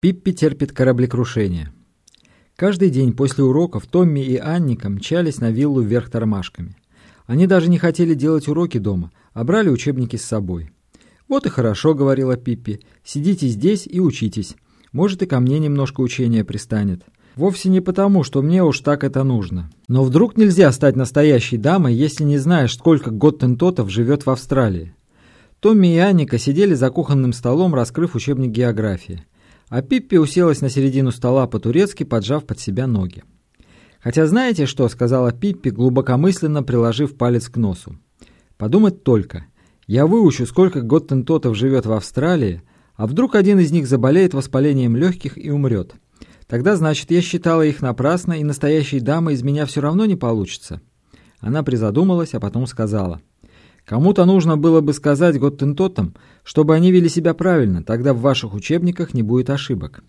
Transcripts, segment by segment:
Пиппи терпит кораблекрушение. Каждый день после уроков Томми и Анника мчались на виллу вверх тормашками. Они даже не хотели делать уроки дома, а брали учебники с собой. «Вот и хорошо», — говорила Пиппи, — «сидите здесь и учитесь. Может, и ко мне немножко учения пристанет. Вовсе не потому, что мне уж так это нужно. Но вдруг нельзя стать настоящей дамой, если не знаешь, сколько готтентотов живет в Австралии». Томми и Анника сидели за кухонным столом, раскрыв учебник географии а Пиппи уселась на середину стола по-турецки, поджав под себя ноги. «Хотя знаете что?» — сказала Пиппи, глубокомысленно приложив палец к носу. «Подумать только. Я выучу, сколько готтентотов живет в Австралии, а вдруг один из них заболеет воспалением легких и умрет. Тогда, значит, я считала их напрасно, и настоящей дамой из меня все равно не получится». Она призадумалась, а потом сказала — Кому-то нужно было бы сказать готтентотам, чтобы они вели себя правильно, тогда в ваших учебниках не будет ошибок.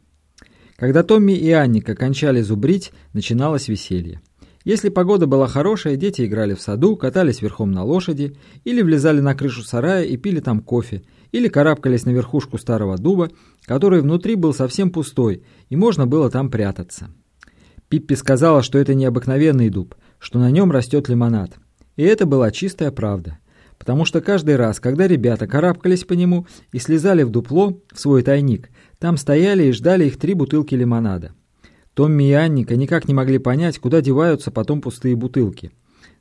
Когда Томми и Анника кончали зубрить, начиналось веселье. Если погода была хорошая, дети играли в саду, катались верхом на лошади, или влезали на крышу сарая и пили там кофе, или карабкались на верхушку старого дуба, который внутри был совсем пустой, и можно было там прятаться. Пиппи сказала, что это необыкновенный дуб, что на нем растет лимонад. И это была чистая правда потому что каждый раз, когда ребята карабкались по нему и слезали в дупло, в свой тайник, там стояли и ждали их три бутылки лимонада. Томми и Анника никак не могли понять, куда деваются потом пустые бутылки.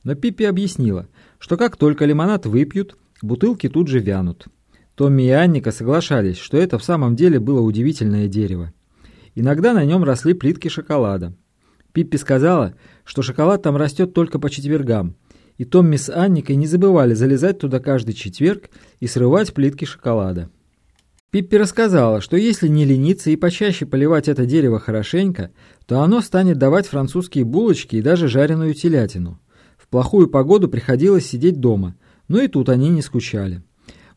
Но Пиппи объяснила, что как только лимонад выпьют, бутылки тут же вянут. Томми и Анника соглашались, что это в самом деле было удивительное дерево. Иногда на нем росли плитки шоколада. Пиппи сказала, что шоколад там растет только по четвергам, и Томми с Анникой не забывали залезать туда каждый четверг и срывать плитки шоколада. Пиппи рассказала, что если не лениться и почаще поливать это дерево хорошенько, то оно станет давать французские булочки и даже жареную телятину. В плохую погоду приходилось сидеть дома, но и тут они не скучали.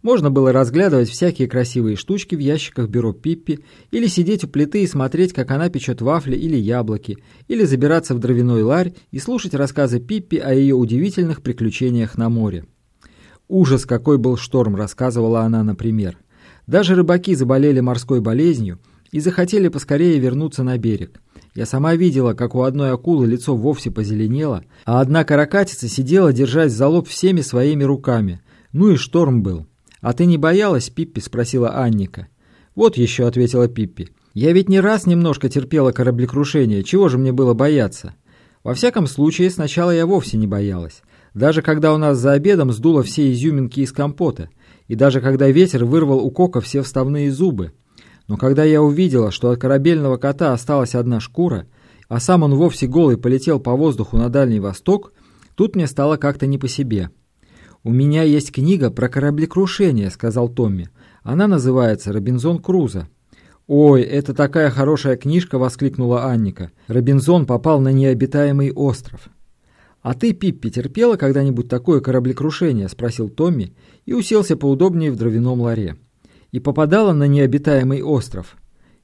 Можно было разглядывать всякие красивые штучки в ящиках бюро Пиппи, или сидеть у плиты и смотреть, как она печет вафли или яблоки, или забираться в дровяной ларь и слушать рассказы Пиппи о ее удивительных приключениях на море. Ужас, какой был шторм, рассказывала она, например. Даже рыбаки заболели морской болезнью и захотели поскорее вернуться на берег. Я сама видела, как у одной акулы лицо вовсе позеленело, а одна каракатица сидела, держась за лоб всеми своими руками. Ну и шторм был. «А ты не боялась, Пиппи?» – спросила Анника. «Вот еще», – ответила Пиппи. «Я ведь не раз немножко терпела кораблекрушение, чего же мне было бояться?» Во всяком случае, сначала я вовсе не боялась. Даже когда у нас за обедом сдуло все изюминки из компота, и даже когда ветер вырвал у Кока все вставные зубы. Но когда я увидела, что от корабельного кота осталась одна шкура, а сам он вовсе голый полетел по воздуху на Дальний Восток, тут мне стало как-то не по себе. «У меня есть книга про кораблекрушение», — сказал Томми. «Она называется «Робинзон Крузо». «Ой, это такая хорошая книжка!» — воскликнула Анника. «Робинзон попал на необитаемый остров». «А ты, Пиппи, терпела когда-нибудь такое кораблекрушение?» — спросил Томми и уселся поудобнее в дровяном ларе. «И попадала на необитаемый остров?»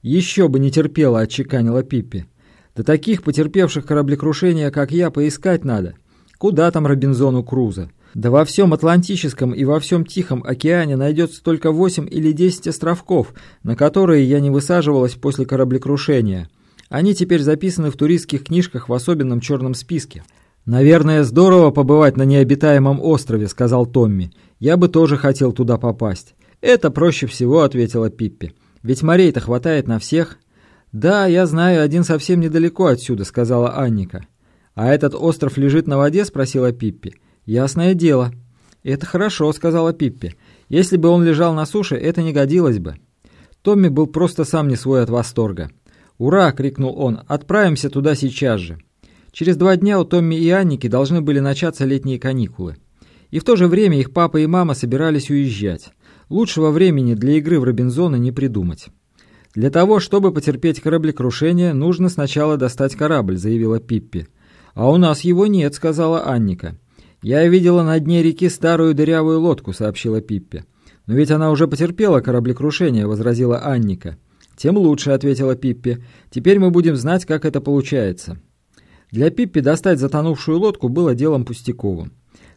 «Еще бы не терпела!» — отчеканила Пиппи. «Да таких потерпевших кораблекрушения, как я, поискать надо. Куда там Робинзону Крузо?» Да во всем Атлантическом и во всем Тихом океане найдется только 8 или 10 островков, на которые я не высаживалась после кораблекрушения. Они теперь записаны в туристских книжках в особенном черном списке. «Наверное, здорово побывать на необитаемом острове», — сказал Томми. «Я бы тоже хотел туда попасть». «Это проще всего», — ответила Пиппи. «Ведь морей-то хватает на всех». «Да, я знаю, один совсем недалеко отсюда», — сказала Анника. «А этот остров лежит на воде?» — спросила Пиппи. «Ясное дело». «Это хорошо», — сказала Пиппи. «Если бы он лежал на суше, это не годилось бы». Томми был просто сам не свой от восторга. «Ура!» — крикнул он. «Отправимся туда сейчас же». Через два дня у Томми и Анники должны были начаться летние каникулы. И в то же время их папа и мама собирались уезжать. Лучшего времени для игры в Робинзона не придумать. «Для того, чтобы потерпеть кораблекрушение, нужно сначала достать корабль», — заявила Пиппи. «А у нас его нет», — сказала Анника. «Я видела на дне реки старую дырявую лодку», — сообщила Пиппи. «Но ведь она уже потерпела кораблекрушение», — возразила Анника. «Тем лучше», — ответила Пиппи. «Теперь мы будем знать, как это получается». Для Пиппи достать затонувшую лодку было делом пустяковым.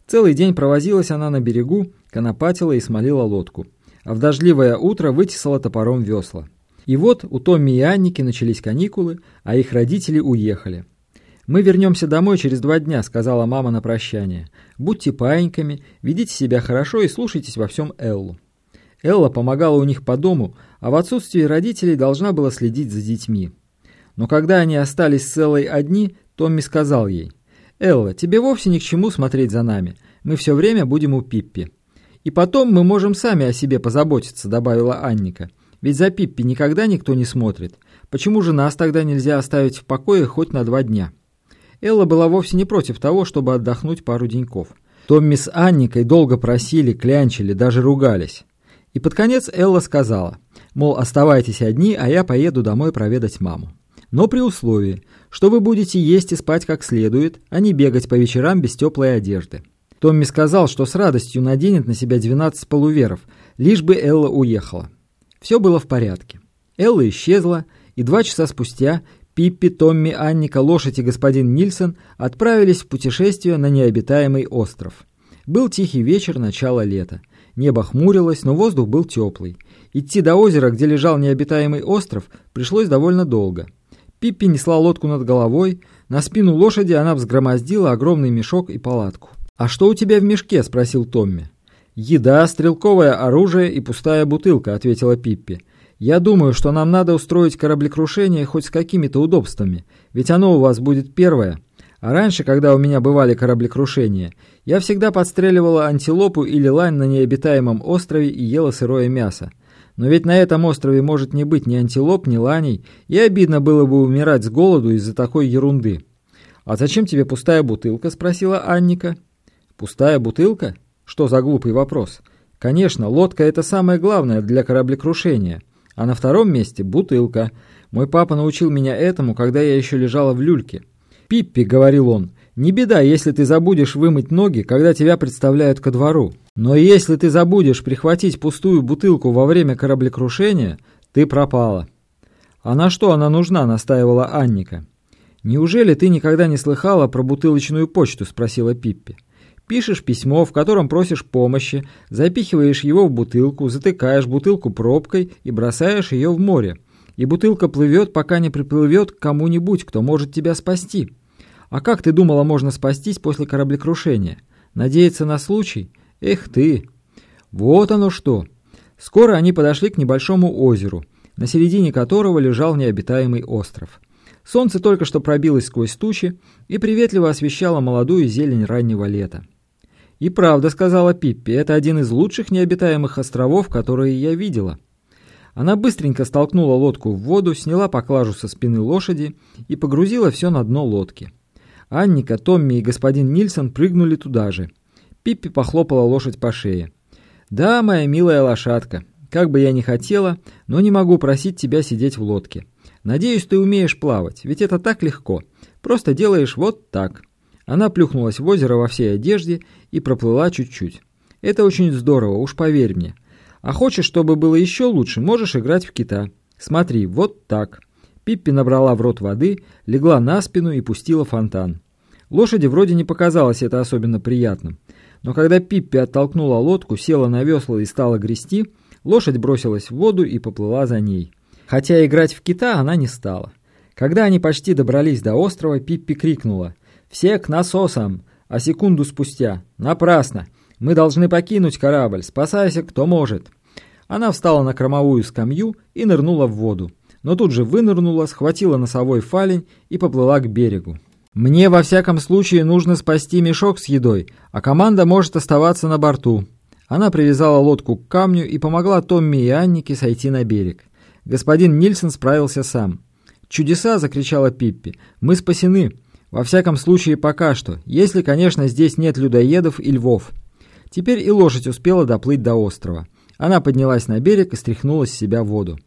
Целый день провозилась она на берегу, конопатила и смолила лодку. А в дождливое утро вытесала топором весла. И вот у Томми и Анники начались каникулы, а их родители уехали. «Мы вернемся домой через два дня», — сказала мама на прощание. «Будьте паиньками, ведите себя хорошо и слушайтесь во всем Эллу». Элла помогала у них по дому, а в отсутствие родителей должна была следить за детьми. Но когда они остались с Эллой одни, Томми сказал ей, «Элла, тебе вовсе ни к чему смотреть за нами. Мы все время будем у Пиппи». «И потом мы можем сами о себе позаботиться», — добавила Анника. «Ведь за Пиппи никогда никто не смотрит. Почему же нас тогда нельзя оставить в покое хоть на два дня?» Элла была вовсе не против того, чтобы отдохнуть пару деньков. Томми с Анникой долго просили, клянчили, даже ругались. И под конец Элла сказала, мол, оставайтесь одни, а я поеду домой проведать маму. Но при условии, что вы будете есть и спать как следует, а не бегать по вечерам без теплой одежды. Томми сказал, что с радостью наденет на себя 12 полуверов, лишь бы Элла уехала. Все было в порядке. Элла исчезла, и два часа спустя Пиппи, Томми, Анника, лошадь и господин Нильсон отправились в путешествие на необитаемый остров. Был тихий вечер начала лета. Небо хмурилось, но воздух был теплый. Идти до озера, где лежал необитаемый остров, пришлось довольно долго. Пиппи несла лодку над головой, на спину лошади она взгромоздила огромный мешок и палатку. «А что у тебя в мешке?» – спросил Томми. «Еда, стрелковое оружие и пустая бутылка», – ответила Пиппи. Я думаю, что нам надо устроить кораблекрушение хоть с какими-то удобствами, ведь оно у вас будет первое. А раньше, когда у меня бывали кораблекрушения, я всегда подстреливала антилопу или лань на необитаемом острове и ела сырое мясо. Но ведь на этом острове может не быть ни антилоп, ни ланей, и обидно было бы умирать с голоду из-за такой ерунды. «А зачем тебе пустая бутылка?» – спросила Анника. «Пустая бутылка? Что за глупый вопрос? Конечно, лодка – это самое главное для кораблекрушения». А на втором месте бутылка. Мой папа научил меня этому, когда я еще лежала в люльке. «Пиппи», — говорил он, — «не беда, если ты забудешь вымыть ноги, когда тебя представляют ко двору. Но если ты забудешь прихватить пустую бутылку во время кораблекрушения, ты пропала». «А на что она нужна?» — настаивала Анника. «Неужели ты никогда не слыхала про бутылочную почту?» — спросила Пиппи. Пишешь письмо, в котором просишь помощи, запихиваешь его в бутылку, затыкаешь бутылку пробкой и бросаешь ее в море. И бутылка плывет, пока не приплывет к кому-нибудь, кто может тебя спасти. А как ты думала, можно спастись после кораблекрушения? Надеяться на случай? Эх ты! Вот оно что! Скоро они подошли к небольшому озеру, на середине которого лежал необитаемый остров. Солнце только что пробилось сквозь тучи и приветливо освещало молодую зелень раннего лета. «И правда», — сказала Пиппи, — «это один из лучших необитаемых островов, которые я видела». Она быстренько столкнула лодку в воду, сняла поклажу со спины лошади и погрузила все на дно лодки. Анника, Томми и господин Нильсон прыгнули туда же. Пиппи похлопала лошадь по шее. «Да, моя милая лошадка, как бы я ни хотела, но не могу просить тебя сидеть в лодке. Надеюсь, ты умеешь плавать, ведь это так легко. Просто делаешь вот так». Она плюхнулась в озеро во всей одежде и проплыла чуть-чуть. Это очень здорово, уж поверь мне. А хочешь, чтобы было еще лучше, можешь играть в кита. Смотри, вот так. Пиппи набрала в рот воды, легла на спину и пустила фонтан. Лошади вроде не показалось это особенно приятным. Но когда Пиппи оттолкнула лодку, села на весла и стала грести, лошадь бросилась в воду и поплыла за ней. Хотя играть в кита она не стала. Когда они почти добрались до острова, Пиппи крикнула «Все к насосам!» А секунду спустя «Напрасно! Мы должны покинуть корабль! Спасайся, кто может!» Она встала на кормовую скамью и нырнула в воду, но тут же вынырнула, схватила носовой фалень и поплыла к берегу. «Мне во всяком случае нужно спасти мешок с едой, а команда может оставаться на борту». Она привязала лодку к камню и помогла Томми и Аннике сойти на берег. Господин Нильсон справился сам. «Чудеса!» — закричала Пиппи. «Мы спасены! Во всяком случае, пока что, если, конечно, здесь нет людоедов и львов. Теперь и лошадь успела доплыть до острова. Она поднялась на берег и стряхнула с себя воду.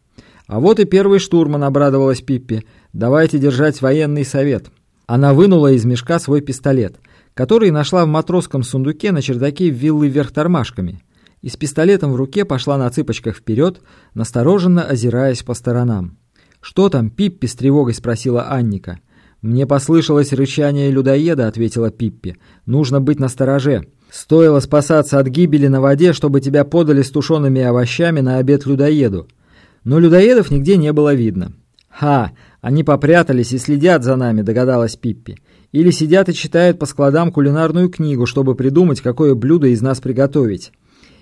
А вот и первый штурман, обрадовалась Пиппи. Давайте держать военный совет. Она вынула из мешка свой пистолет, который нашла в матросском сундуке на чердаке виллы вверх тормашками. И с пистолетом в руке пошла на цыпочках вперед, настороженно озираясь по сторонам. «Что там, Пиппи?» — с тревогой спросила Анника. «Мне послышалось рычание людоеда», — ответила Пиппи. «Нужно быть настороже. Стоило спасаться от гибели на воде, чтобы тебя подали с тушеными овощами на обед людоеду. но людоедов нигде не было видно. «Ха! Они попрятались и следят за нами», — догадалась Пиппи. «Или сидят и читают по складам кулинарную книгу, чтобы придумать, какое блюдо из нас приготовить.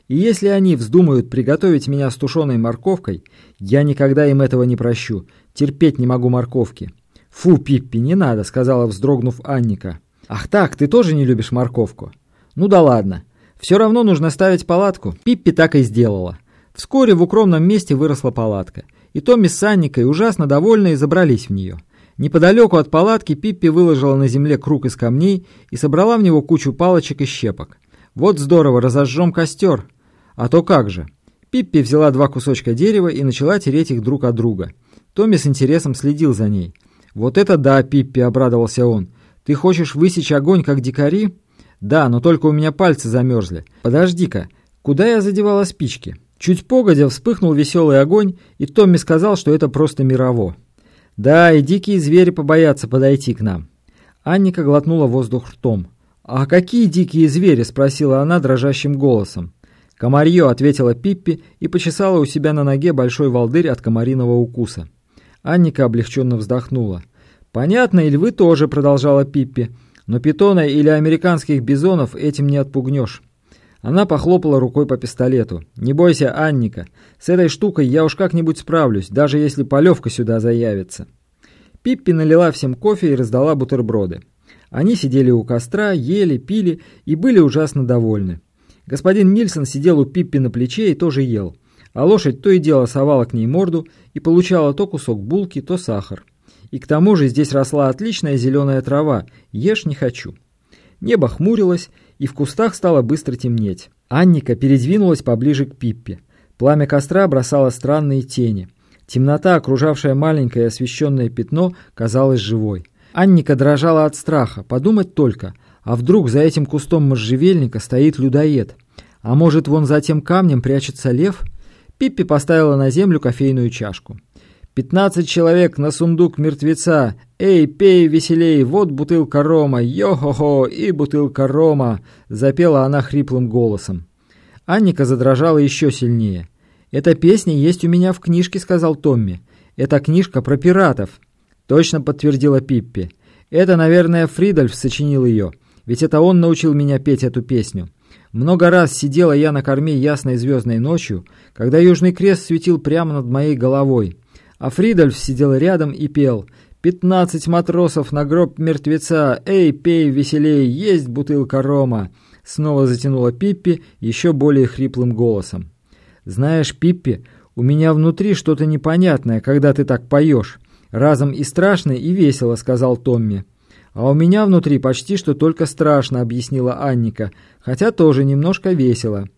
И если они вздумают приготовить меня с тушеной морковкой, я никогда им этого не прощу. Терпеть не могу морковки». «Фу, Пиппи, не надо», — сказала, вздрогнув Анника. «Ах так, ты тоже не любишь морковку?» «Ну да ладно. Все равно нужно ставить палатку». Пиппи так и сделала. Вскоре в укромном месте выросла палатка, и Томми с Анникой, ужасно довольные, забрались в нее. Неподалеку от палатки Пиппи выложила на земле круг из камней и собрала в него кучу палочек и щепок. «Вот здорово, разожжем костер!» «А то как же!» Пиппи взяла два кусочка дерева и начала тереть их друг от друга. Томми с интересом следил за ней. «Вот это да, Пиппи!» — обрадовался он. «Ты хочешь высечь огонь, как дикари?» «Да, но только у меня пальцы замерзли. Подожди-ка, куда я задевала спички?» Чуть погодя вспыхнул веселый огонь, и Томми сказал, что это просто мирово. Да, и дикие звери побоятся подойти к нам. Анника глотнула воздух ртом. «А какие дикие звери?» – спросила она дрожащим голосом. «Комарье», – ответила Пиппи и почесала у себя на ноге большой волдырь от комариного укуса. Анника облегченно вздохнула. «Понятно, и львы тоже», – продолжала Пиппи. «Но питона или американских бизонов этим не отпугнешь». Она похлопала рукой по пистолету. «Не бойся, Анника. С этой штукой я уж как-нибудь справлюсь, даже если полевка сюда заявится». Пиппи налила всем кофе и раздала бутерброды. Они сидели у костра, ели, пили и были ужасно довольны. Господин Нильсон сидел у Пиппи на плече и тоже ел. А лошадь то и дело совала к ней морду и получала то кусок булки, то сахар. И к тому же здесь росла отличная зеленая трава, ешь не хочу. Небо хмурилось, и в кустах стало быстро темнеть. Анника передвинулась поближе к Пиппе. Пламя костра бросало странные тени. Темнота, окружавшая маленькое освещенное пятно, казалась живой. Анника дрожала от страха. Подумать только, а вдруг за этим кустом можжевельника стоит людоед? А может, вон за тем камнем прячется лев? Пиппи поставила на землю кофейную чашку. «Пятнадцать человек на сундук мертвеца! Эй, пей веселей, вот бутылка рома! Йо-хо-хо, и бутылка рома!» — запела она хриплым голосом. Анника задрожала еще сильнее. «Эта песня есть у меня в книжке», — сказал Томми. «Это книжка про пиратов», — точно подтвердила Пиппи. «Это, наверное, Фридольф сочинил ее, ведь это он научил меня петь эту песню. Много раз сидела я на корме ясной звездной ночью, когда Южный Крест светил прямо над моей головой» а Фридольф сидел рядом и пел «Пятнадцать матросов на гроб мертвеца! Эй, пей веселей, есть бутылка рома!» Снова затянула Пиппи еще более хриплым голосом. «Знаешь, Пиппи, у меня внутри что-то непонятное, когда ты так поешь. Разом и страшно, и весело», — сказал Томми. «А у меня внутри почти что только страшно», — объяснила Анника, «хотя тоже немножко весело».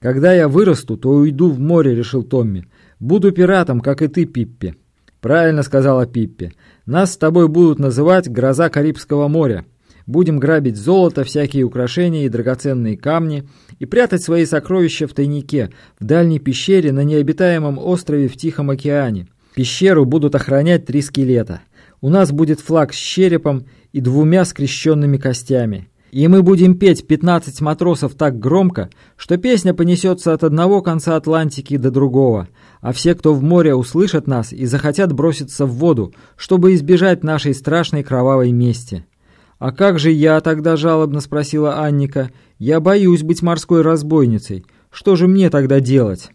«Когда я вырасту, то уйду в море», — решил Томми. «Буду пиратом, как и ты, Пиппи». «Правильно», — сказала Пиппи. «Нас с тобой будут называть «Гроза Карибского моря». Будем грабить золото, всякие украшения и драгоценные камни и прятать свои сокровища в тайнике, в дальней пещере на необитаемом острове в Тихом океане. Пещеру будут охранять три скелета. У нас будет флаг с черепом и двумя скрещенными костями. И мы будем петь «Пятнадцать матросов» так громко, что песня понесется от одного конца Атлантики до другого — а все, кто в море, услышат нас и захотят броситься в воду, чтобы избежать нашей страшной кровавой мести. «А как же я тогда жалобно?» — спросила Анника. «Я боюсь быть морской разбойницей. Что же мне тогда делать?»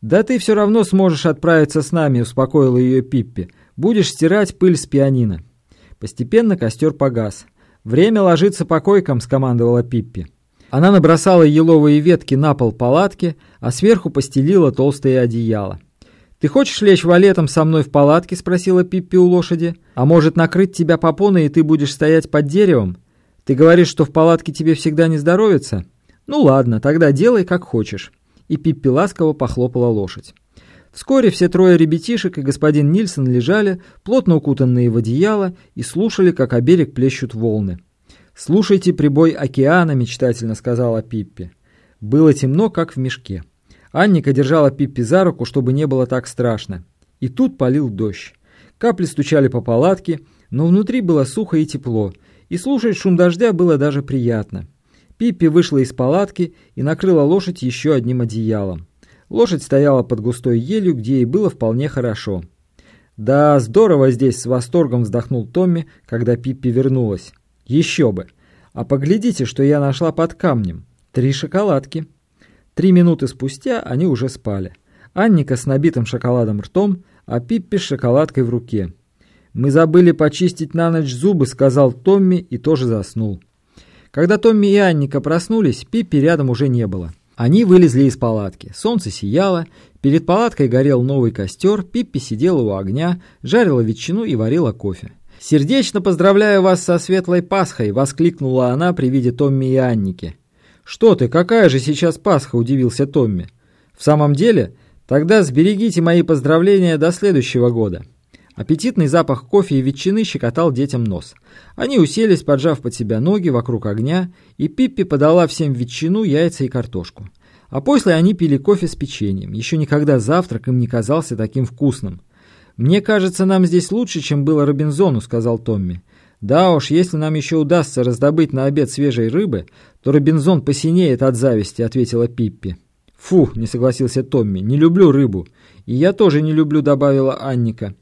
«Да ты все равно сможешь отправиться с нами», — успокоила ее Пиппи. «Будешь стирать пыль с пианино». Постепенно костер погас. «Время ложиться по койкам», — скомандовала Пиппи. Она набросала еловые ветки на пол палатки, а сверху постелила толстое одеяло. «Ты хочешь лечь валетом со мной в палатке?» — спросила Пиппи у лошади. «А может, накрыть тебя попоной, и ты будешь стоять под деревом? Ты говоришь, что в палатке тебе всегда не здоровится? Ну ладно, тогда делай, как хочешь». И Пиппи ласково похлопала лошадь. Вскоре все трое ребятишек и господин Нильсон лежали, плотно укутанные в одеяло, и слушали, как о берег плещут волны. «Слушайте прибой океана», — мечтательно сказала Пиппи. Было темно, как в мешке. Анника держала Пиппи за руку, чтобы не было так страшно. И тут полил дождь. Капли стучали по палатке, но внутри было сухо и тепло, и слушать шум дождя было даже приятно. Пиппи вышла из палатки и накрыла лошадь еще одним одеялом. Лошадь стояла под густой елью, где ей было вполне хорошо. «Да, здорово здесь!» — с восторгом вздохнул Томми, когда Пиппи вернулась. «Еще бы! А поглядите, что я нашла под камнем. Три шоколадки!» Три минуты спустя они уже спали. Анника с набитым шоколадом ртом, а Пиппи с шоколадкой в руке. «Мы забыли почистить на ночь зубы», — сказал Томми и тоже заснул. Когда Томми и Анника проснулись, Пиппи рядом уже не было. Они вылезли из палатки. Солнце сияло, перед палаткой горел новый костер, Пиппи сидела у огня, жарила ветчину и варила кофе. «Сердечно поздравляю вас со светлой Пасхой!» — воскликнула она при виде Томми и Анники. «Что ты, какая же сейчас Пасха?» — удивился Томми. «В самом деле? Тогда сберегите мои поздравления до следующего года». Аппетитный запах кофе и ветчины щекотал детям нос. Они уселись, поджав под себя ноги вокруг огня, и Пиппи подала всем ветчину, яйца и картошку. А после они пили кофе с печеньем. Еще никогда завтрак им не казался таким вкусным. «Мне кажется, нам здесь лучше, чем было Робинзону», — сказал Томми. «Да уж, если нам еще удастся раздобыть на обед свежей рыбы, то Робинзон посинеет от зависти», — ответила Пиппи. «Фу», — не согласился Томми, — «не люблю рыбу». «И я тоже не люблю», — добавила Анника.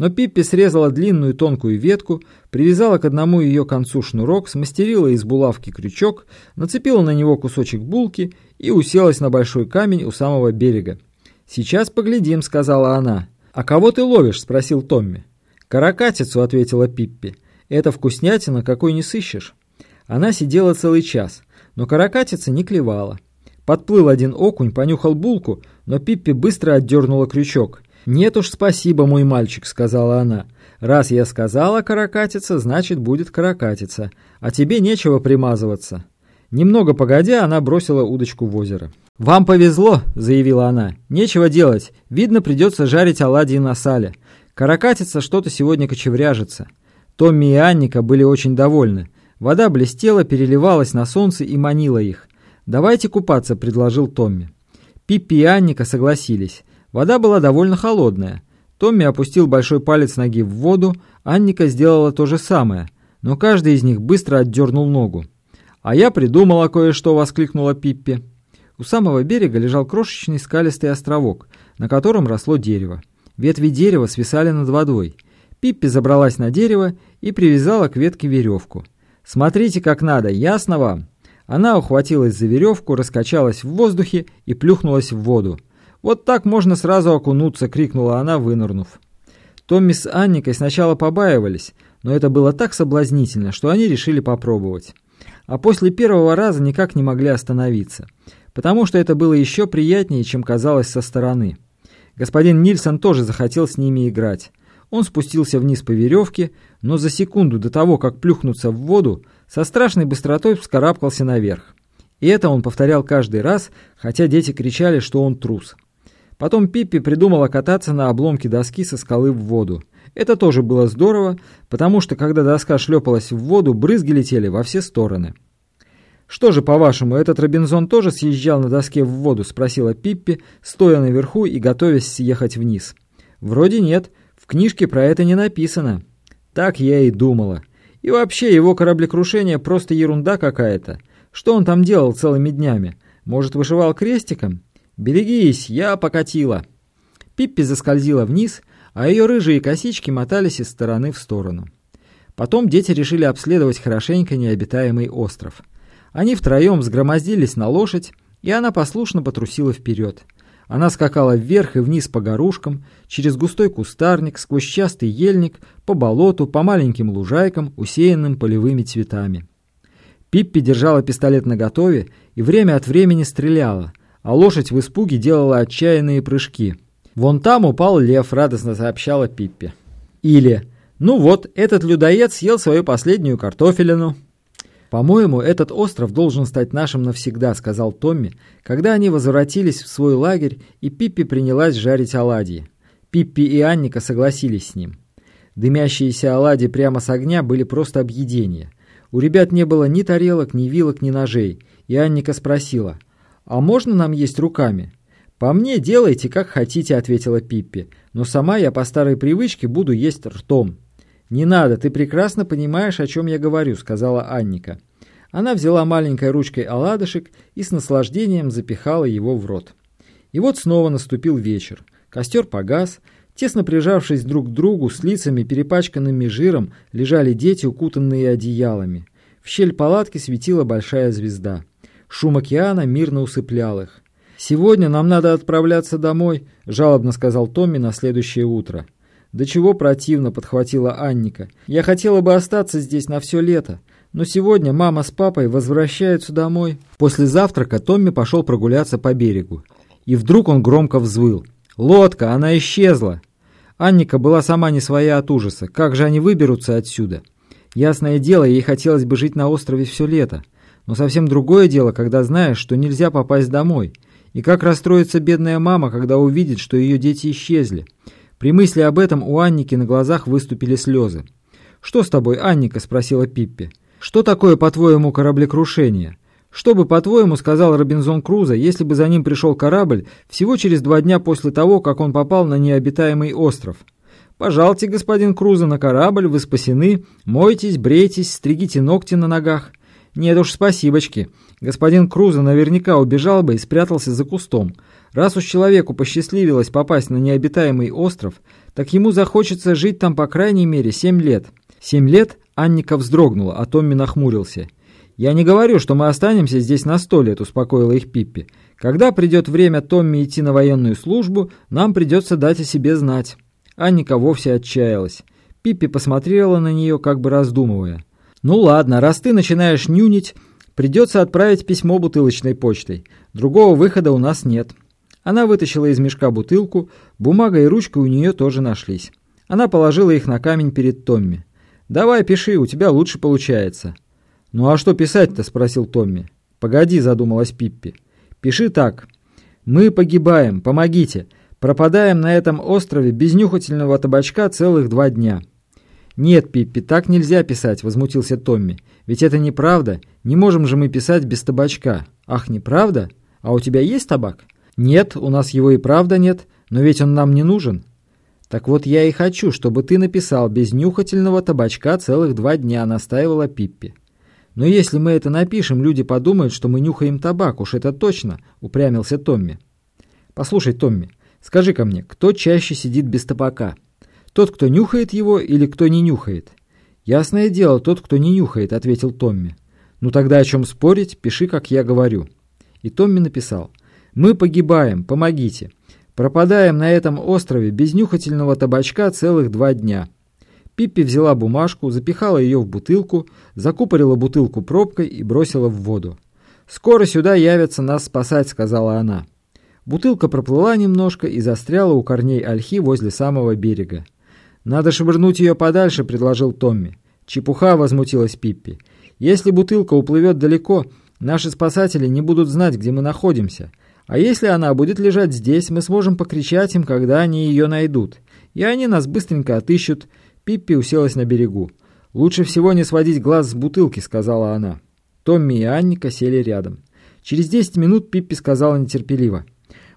Но Пиппи срезала длинную тонкую ветку, привязала к одному ее концу шнурок, смастерила из булавки крючок, нацепила на него кусочек булки и уселась на большой камень у самого берега. «Сейчас поглядим», — сказала она. «А кого ты ловишь?» — спросил Томми. «Каракатицу», — ответила Пиппи. «Это вкуснятина, какой не сыщешь». Она сидела целый час, но каракатица не клевала. Подплыл один окунь, понюхал булку, но Пиппи быстро отдернула крючок — «Нет уж, спасибо, мой мальчик», — сказала она. «Раз я сказала каракатица, значит, будет каракатица, а тебе нечего примазываться». Немного погодя, она бросила удочку в озеро. «Вам повезло», — заявила она. «Нечего делать. Видно, придется жарить оладьи на сале. Каракатица что-то сегодня кочевряжется». Томми и Анника были очень довольны. Вода блестела, переливалась на солнце и манила их. «Давайте купаться», — предложил Томми. Пиппи и Анника согласились. Вода была довольно холодная. Томми опустил большой палец ноги в воду, Анника сделала то же самое, но каждый из них быстро отдернул ногу. «А я придумала кое-что!» — воскликнула Пиппи. У самого берега лежал крошечный скалистый островок, на котором росло дерево. Ветви дерева свисали над водой. Пиппи забралась на дерево и привязала к ветке веревку. «Смотрите, как надо, ясно вам?» Она ухватилась за веревку, раскачалась в воздухе и плюхнулась в воду. «Вот так можно сразу окунуться!» — крикнула она, вынырнув. Томми с Анникой сначала побаивались, но это было так соблазнительно, что они решили попробовать. А после первого раза никак не могли остановиться, потому что это было еще приятнее, чем казалось со стороны. Господин Нильсон тоже захотел с ними играть. Он спустился вниз по веревке, но за секунду до того, как плюхнуться в воду, со страшной быстротой вскарабкался наверх. И это он повторял каждый раз, хотя дети кричали, что он трус. Потом Пиппи придумала кататься на обломке доски со скалы в воду. Это тоже было здорово, потому что когда доска шлепалась в воду, брызги летели во все стороны. «Что же, по-вашему, этот Робинзон тоже съезжал на доске в воду?» – спросила Пиппи, стоя наверху и готовясь съехать вниз. «Вроде нет, в книжке про это не написано». Так я и думала. И вообще, его кораблекрушение просто ерунда какая-то. Что он там делал целыми днями? Может, вышивал крестиком? «Берегись, я покатила!» Пиппи заскользила вниз, а ее рыжие косички мотались из стороны в сторону. Потом дети решили обследовать хорошенько необитаемый остров. Они втроем взгромоздились на лошадь, и она послушно потрусила вперед. Она скакала вверх и вниз по горушкам, через густой кустарник, сквозь частый ельник, по болоту, по маленьким лужайкам, усеянным полевыми цветами. Пиппи держала пистолет наготове и время от времени стреляла, а лошадь в испуге делала отчаянные прыжки. «Вон там упал лев», — радостно сообщала Пиппи. Или «Ну вот, этот людоед съел свою последнюю картофелину». «По-моему, этот остров должен стать нашим навсегда», — сказал Томми, когда они возвратились в свой лагерь, и Пиппи принялась жарить оладьи. Пиппи и Анника согласились с ним. Дымящиеся оладьи прямо с огня были просто объедение. У ребят не было ни тарелок, ни вилок, ни ножей, и Анника спросила — «А можно нам есть руками?» «По мне делайте, как хотите», — ответила Пиппи. «Но сама я по старой привычке буду есть ртом». «Не надо, ты прекрасно понимаешь, о чем я говорю», — сказала Анника. Она взяла маленькой ручкой оладышек и с наслаждением запихала его в рот. И вот снова наступил вечер. Костер погас. Тесно прижавшись друг к другу, с лицами, перепачканными жиром, лежали дети, укутанные одеялами. В щель палатки светила большая звезда. Шум океана мирно усыплял их. «Сегодня нам надо отправляться домой», — жалобно сказал Томми на следующее утро. «Да чего противно», — подхватила Анника. «Я хотела бы остаться здесь на все лето, но сегодня мама с папой возвращаются домой». После завтрака Томми пошел прогуляться по берегу. И вдруг он громко взвыл. «Лодка! Она исчезла!» Анника была сама не своя от ужаса. Как же они выберутся отсюда? Ясное дело, ей хотелось бы жить на острове все лето. Но совсем другое дело, когда знаешь, что нельзя попасть домой. И как расстроится бедная мама, когда увидит, что ее дети исчезли. При мысли об этом у Анники на глазах выступили слезы. «Что с тобой, Анника?» – спросила Пиппи. «Что такое, по-твоему, кораблекрушение? Что бы, по-твоему, сказал Робинзон Крузо, если бы за ним пришел корабль всего через два дня после того, как он попал на необитаемый остров?» «Пожалуйте, господин Крузо, на корабль, вы спасены. Мойтесь, брейтесь, стригите ногти на ногах». «Нет уж, спасибочки. Господин Крузо наверняка убежал бы и спрятался за кустом. Раз уж человеку посчастливилось попасть на необитаемый остров, так ему захочется жить там по крайней мере семь лет. Семь лет Анника вздрогнула, а Томми нахмурился. «Я не говорю, что мы останемся здесь на сто лет», — успокоила их Пиппи. «Когда придет время Томми идти на военную службу, нам придется дать о себе знать». Анника вовсе отчаялась. Пиппи посмотрела на нее, как бы раздумывая. «Ну ладно, раз ты начинаешь нюнить, придется отправить письмо бутылочной почтой. Другого выхода у нас нет. Она вытащила из мешка бутылку, бумага и ручка у нее тоже нашлись. Она положила их на камень перед Томми. «Давай, пиши, у тебя лучше получается». «Ну а что писать-то?» – спросил Томми. «Погоди», – задумалась Пиппи. «Пиши так. Мы погибаем, помогите. Пропадаем на этом острове без нюхательного табачка целых два дня». «Нет, Пиппи, так нельзя писать», – возмутился Томми. «Ведь это неправда. Не можем же мы писать без табачка». «Ах, неправда? А у тебя есть табак?» «Нет, у нас его и правда нет, но ведь он нам не нужен». «Так вот я и хочу, чтобы ты написал без нюхательного табачка целых два дня», — настаивала Пиппи. «Но если мы это напишем, люди подумают, что мы нюхаем табак, уж это точно», — упрямился Томми. «Послушай, Томми, скажи-ка мне, кто чаще сидит без табака? Тот, кто нюхает его, или кто не нюхает?» «Ясное дело, тот, кто не нюхает», — ответил Томми. «Ну тогда о чем спорить? Пиши, как я говорю». И Томми написал. Мы погибаем, помогите. Пропадаем на этом острове без нюхательного табачка целых два дня». Пиппи взяла бумажку, запихала ее в бутылку, закупорила бутылку пробкой и бросила в воду. «Скоро сюда явятся нас спасать», — сказала она. Бутылка проплыла немножко и застряла у корней ольхи возле самого берега. «Надо швырнуть ее подальше», — предложил Томми. «Чепуха», — возмутилась Пиппи. «Если бутылка уплывет далеко, наши спасатели не будут знать, где мы находимся. А если она будет лежать здесь, мы сможем покричать им, когда они ее найдут. И они нас быстренько отыщут. Пиппи уселась на берегу. «Лучше всего не сводить глаз с бутылки», — сказала она. Томми и Анника сели рядом. Через десять минут Пиппи сказала нетерпеливо.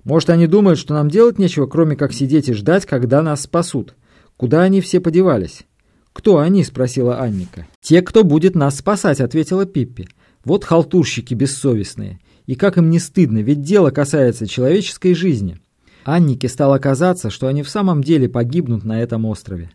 «Может, они думают, что нам делать нечего, кроме как сидеть и ждать, когда нас спасут? Куда они все подевались?» «Кто они?» — спросила Анника. «Те, кто будет нас спасать», — ответила Пиппи. «Вот халтурщики бессовестные. И как им не стыдно, ведь дело касается человеческой жизни. Аннике стало казаться, что они в самом деле погибнут на этом острове.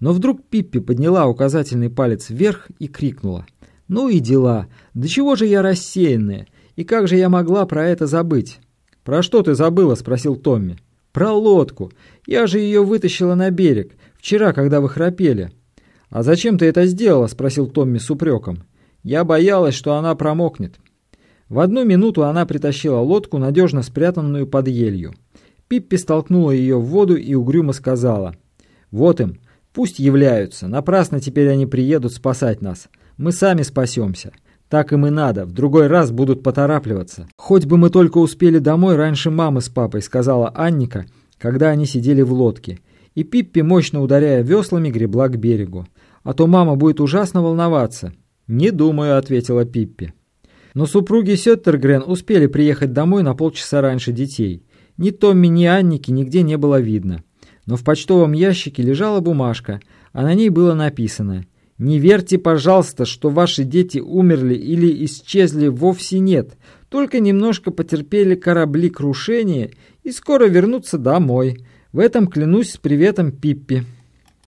Но вдруг Пиппи подняла указательный палец вверх и крикнула. «Ну и дела! Да чего же я рассеянная? И как же я могла про это забыть?» «Про что ты забыла?» – спросил Томми. «Про лодку. Я же ее вытащила на берег. Вчера, когда вы храпели». «А зачем ты это сделала?» – спросил Томми с упреком. «Я боялась, что она промокнет». В одну минуту она притащила лодку, надежно спрятанную под елью. Пиппи столкнула ее в воду и угрюмо сказала. «Вот им, пусть являются, напрасно теперь они приедут спасать нас. Мы сами спасемся. Так им и надо, в другой раз будут поторапливаться». «Хоть бы мы только успели домой раньше мамы с папой», сказала Анника, когда они сидели в лодке. И Пиппи, мощно ударяя веслами, гребла к берегу. «А то мама будет ужасно волноваться». «Не думаю», — ответила Пиппи. Но супруги Сеттергрен успели приехать домой на полчаса раньше детей. Ни Томми, ни Анники нигде не было видно. Но в почтовом ящике лежала бумажка, а на ней было написано Не верьте, пожалуйста, что ваши дети умерли или исчезли вовсе нет. Только немножко потерпели корабли крушения и скоро вернутся домой. В этом клянусь с приветом Пиппи.